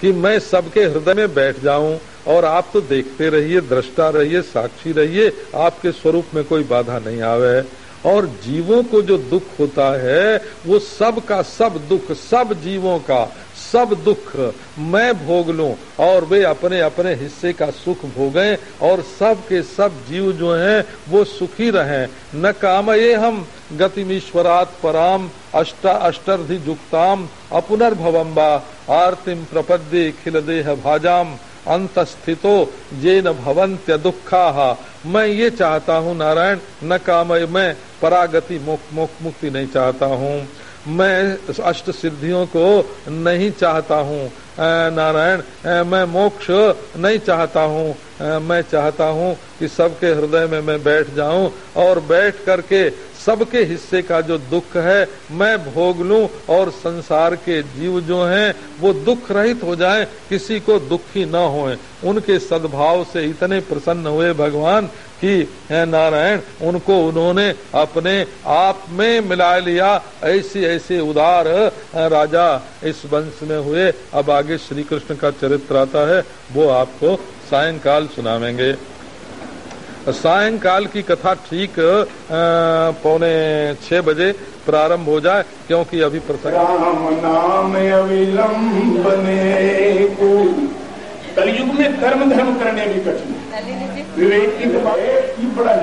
कि मैं सबके हृदय में बैठ जाऊँ और आप तो देखते रहिए, दृष्टा रहिए, साक्षी रहिए, आपके स्वरूप में कोई बाधा नहीं आवे। और जीवों को जो दुख होता है, वो सब का सब दुख, सब जीवों का सब दुख मैं भोग लूँ, और वे अपने अपने हिस्से का सुख भोगें, और सब के सब जीव जो हैं, वो सुखी रहें। न काम ये हम गतिमीश्वरात पराम, अष्टा अष्टर्धि जुक्ताम, अपुनर्भवम्बा आरतिम प्रपद्ये खिल देह भाजाम अंत स्थितो जे न भवंत्य दुखा। मैं ये चाहता हूँ, नारायण, न काम मैं परागति मुक्ति नहीं चाहता हूँ। मैं अष्ट सिद्धियों को नहीं चाहता हूँ। नारायण मैं मोक्ष नहीं चाहता हूँ। मैं चाहता हूँ कि सबके हृदय में मैं बैठ जाऊँ और बैठ करके सबके हिस्से का जो दुख है, मैं भोग लूँ और संसार के जीव जो हैं, वो दुख रहित हो जाएँ, किसी को दुखी न होए। उनके सद्भाव से इतने प्रसन्न हुए भगवान कि नारायण, उनको उन्होंने अपने आप में मिला लिया। ऐसे ऐसे उदार राजा इस वंश में हुए। अब आगे श्री कृष्ण का चरित्र आता है, वो आपको सायंकाल सुनावेंगे। सायंकाल की कथा ठीक पौने छह बजे प्रारंभ हो जाए क्योंकि अभी प्रसंग राम नाम अविलंबने को कलयुग में कर्म धर्म करने भी कठिन। विवेक की बड़ा